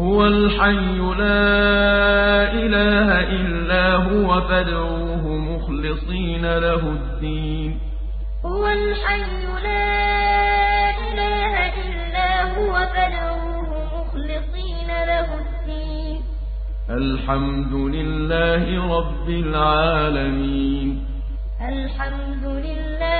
هُوَ الْحَيُّ لَا إِلَٰهَ إِلَّا هُوَ فَادْعُوهُ مُخْلِصِينَ لَهُ الدِّينَ. هُوَ الْحَيُّ لَا إِلَٰهَ إِلَّا هُوَ فَادْعُوهُ مُخْلِصِينَ لَهُ الدِّينَ. الْحَمْدُ لِلَّهِ رَبِّ الْعَالَمِينَ. الْحَمْدُ لِلَّهِ